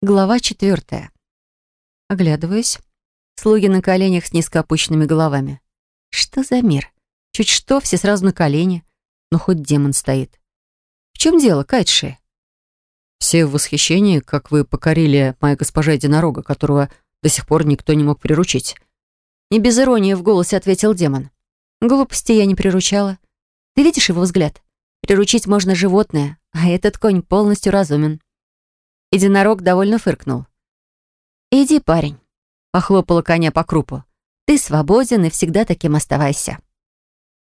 Глава четвертая. Оглядываюсь. Слуги на коленях с низко опущенными головами. Что за мир? Чуть что, все сразу на колени. Но хоть демон стоит. В чем дело, Кайтши? Все в восхищении, как вы покорили моя госпожа единорога, которого до сих пор никто не мог приручить. Не без иронии в голосе ответил демон. Глупости я не приручала. Ты видишь его взгляд? Приручить можно животное, а этот конь полностью разумен. Единорог довольно фыркнул. «Иди, парень», — похлопала коня по крупу. «Ты свободен и всегда таким оставайся».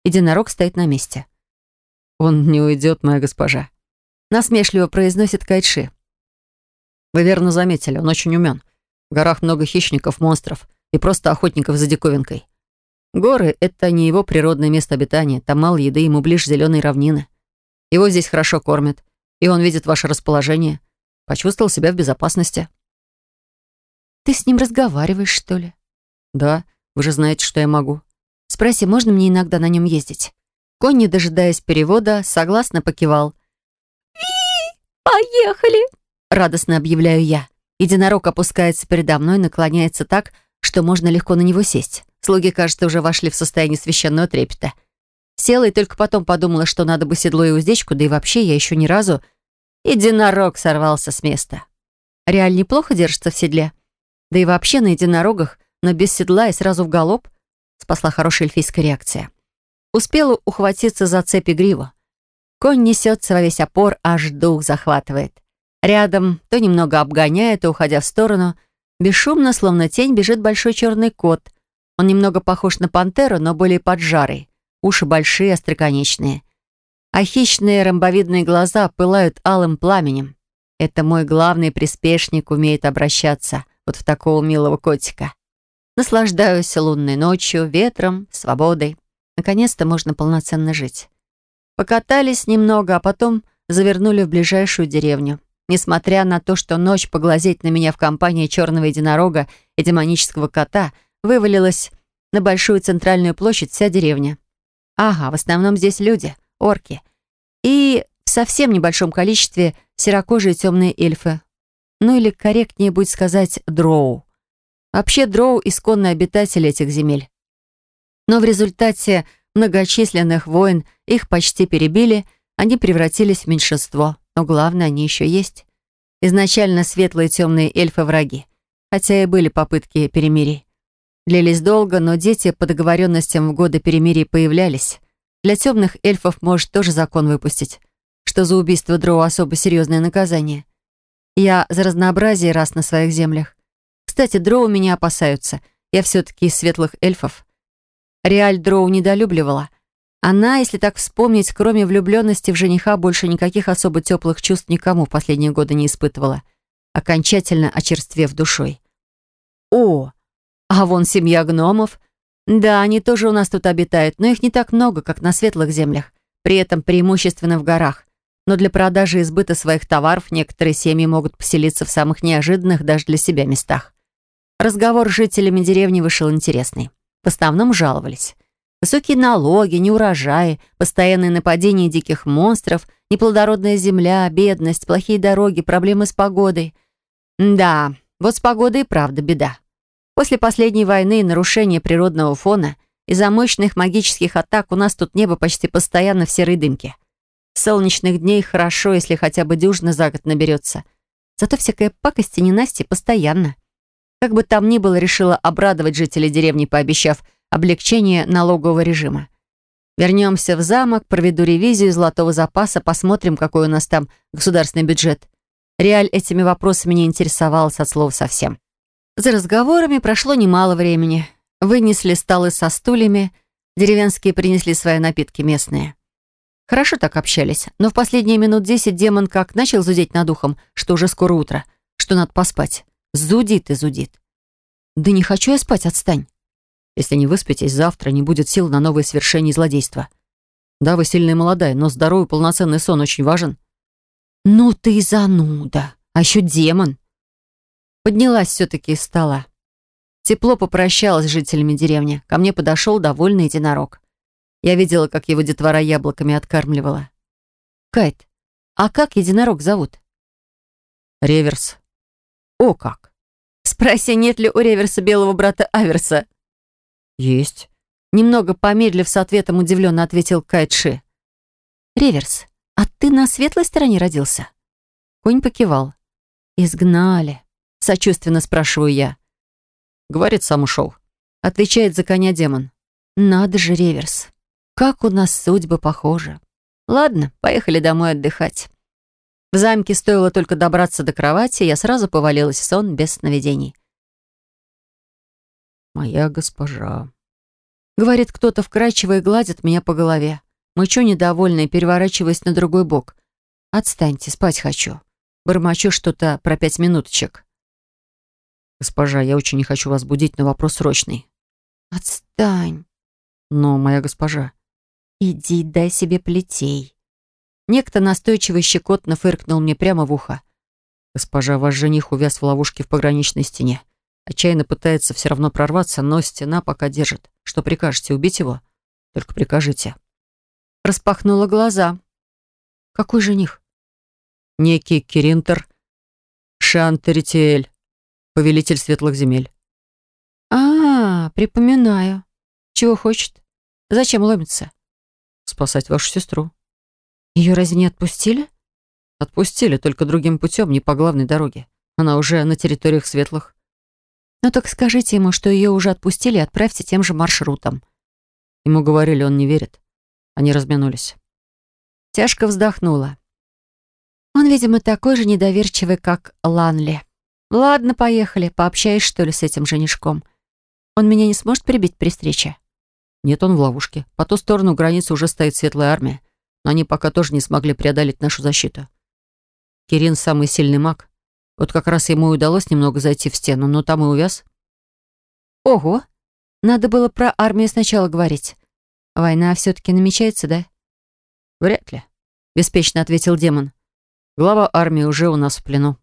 Единорог стоит на месте. «Он не уйдет, моя госпожа», — насмешливо произносит Кайши. «Вы верно заметили, он очень умен. В горах много хищников, монстров и просто охотников за диковинкой. Горы — это не его природное место обитания, там мало еды, ему ближе зеленые равнины. Его здесь хорошо кормят, и он видит ваше расположение, Почувствовал себя в безопасности. «Ты с ним разговариваешь, что ли?» «Да, вы же знаете, что я могу». «Спроси, можно мне иногда на нем ездить?» Конь, не дожидаясь перевода, согласно покивал. «Поехали!» — радостно объявляю я. Единорог опускается передо мной, наклоняется так, что можно легко на него сесть. Слуги, кажется, уже вошли в состояние священного трепета. Села и только потом подумала, что надо бы седло и уздечку, да и вообще я еще ни разу Единорог сорвался с места. Реаль неплохо держится в седле. Да и вообще на единорогах, но без седла и сразу в галоп, спасла хорошая эльфийская реакция. Успела ухватиться за цепи гриву. Конь несется во весь опор, аж дух захватывает. Рядом, то немного обгоняя, то уходя в сторону, бесшумно, словно тень, бежит большой черный кот. Он немного похож на пантеру, но более поджарый. Уши большие, остроконечные а хищные ромбовидные глаза пылают алым пламенем. Это мой главный приспешник умеет обращаться вот в такого милого котика. Наслаждаюсь лунной ночью, ветром, свободой. Наконец-то можно полноценно жить. Покатались немного, а потом завернули в ближайшую деревню. Несмотря на то, что ночь поглазеть на меня в компании черного единорога и демонического кота вывалилась на большую центральную площадь вся деревня. Ага, в основном здесь люди — орки. И в совсем небольшом количестве серокожие темные эльфы. Ну или корректнее будет сказать дроу. Вообще дроу — исконные обитатели этих земель. Но в результате многочисленных войн их почти перебили, они превратились в меньшинство. Но главное, они еще есть. Изначально светлые темные эльфы враги, хотя и были попытки перемирий. Длились долго, но дети по договоренностям в годы перемирий появлялись. Для темных эльфов может тоже закон выпустить, что за убийство дроу особо серьезное наказание. Я за разнообразие раз на своих землях. Кстати, дроу меня опасаются. Я все-таки из светлых эльфов. Реаль дроу недолюбливала. Она, если так вспомнить, кроме влюбленности в жениха, больше никаких особо теплых чувств никому в последние годы не испытывала, окончательно очерствев душой. О, а вон семья гномов — да, они тоже у нас тут обитают, но их не так много, как на светлых землях, при этом преимущественно в горах. Но для продажи и сбыта своих товаров некоторые семьи могут поселиться в самых неожиданных даже для себя местах. Разговор с жителями деревни вышел интересный. В основном жаловались. Высокие налоги, неурожаи, постоянные нападения диких монстров, неплодородная земля, бедность, плохие дороги, проблемы с погодой. Да, вот с погодой и правда беда. После последней войны и нарушения природного фона из-за мощных магических атак у нас тут небо почти постоянно в серой дымке. Солнечных дней хорошо, если хотя бы дюжина за год наберется. Зато всякая пакость и ненастье постоянно. Как бы там ни было, решила обрадовать жителей деревни, пообещав облегчение налогового режима. Вернемся в замок, проведу ревизию золотого запаса, посмотрим, какой у нас там государственный бюджет. Реаль этими вопросами не интересовалась от слова совсем. За разговорами прошло немало времени. Вынесли столы со стульями, деревенские принесли свои напитки местные. Хорошо так общались, но в последние минут десять демон как начал зудеть над ухом, что уже скоро утро, что надо поспать. Зудит и зудит. «Да не хочу я спать, отстань!» «Если не выспитесь, завтра не будет сил на новые свершения и злодейства. Да, вы сильная и молодая, но здоровый полноценный сон очень важен». «Ну ты зануда! А еще демон!» Поднялась все-таки из стола. Тепло попрощалась с жителями деревни. Ко мне подошел довольный единорог. Я видела, как его детвора яблоками откармливала. «Кайт, а как единорог зовут?» «Реверс». О как! Спроси, нет ли у Реверса белого брата Аверса. Есть. Немного помедлив с ответом, удивленно ответил Кайтши. Реверс, а ты на светлой стороне родился? Конь покивал. Изгнали. Сочувственно спрашиваю я. Говорит, сам ушел. Отвечает за коня демон. Надо же, Реверс. Как у нас судьбы похожи. Ладно, поехали домой отдыхать. В замке стоило только добраться до кровати, я сразу повалилась в сон без сновидений. «Моя госпожа», — говорит кто-то вкрадчиво и гладит меня по голове. Мычу недовольно переворачиваясь на другой бок. «Отстаньте, спать хочу». Бормочу что-то про пять минуточек. «Госпожа, я очень не хочу вас будить, но вопрос срочный». «Отстань». «Но, моя госпожа...» «Иди, дай себе плетей». Некто настойчиво и щекотно фыркнул мне прямо в ухо. «Госпожа, ваш жених увяз в ловушке в пограничной стене. Отчаянно пытается все равно прорваться, но стена пока держит. Что прикажете, убить его? Только прикажите». Распахнула глаза. «Какой жених?» «Некий Киринтер Шантеритиэль, повелитель светлых земель». «А, припоминаю. Чего хочет? Зачем ломится?» «Спасать вашу сестру». Ее разве не отпустили? Отпустили, только другим путем, не по главной дороге. Она уже на территориях светлых. Ну так скажите ему, что ее уже отпустили и отправьте тем же маршрутом. Ему говорили, он не верит. Они разминулись. Тяжко вздохнула. Он, видимо, такой же недоверчивый, как Ланли. Ладно, поехали. Пообщаюсь, что ли, с этим женишком. Он меня не сможет прибить при встрече? Нет, он в ловушке. По ту сторону границы уже стоит светлая армия но они пока тоже не смогли преодолеть нашу защиту. Кирин самый сильный маг. Вот как раз ему и удалось немного зайти в стену, но там и увяз. Ого! Надо было про армию сначала говорить. Война все-таки намечается, да? Вряд ли, беспечно ответил демон. Глава армии уже у нас в плену.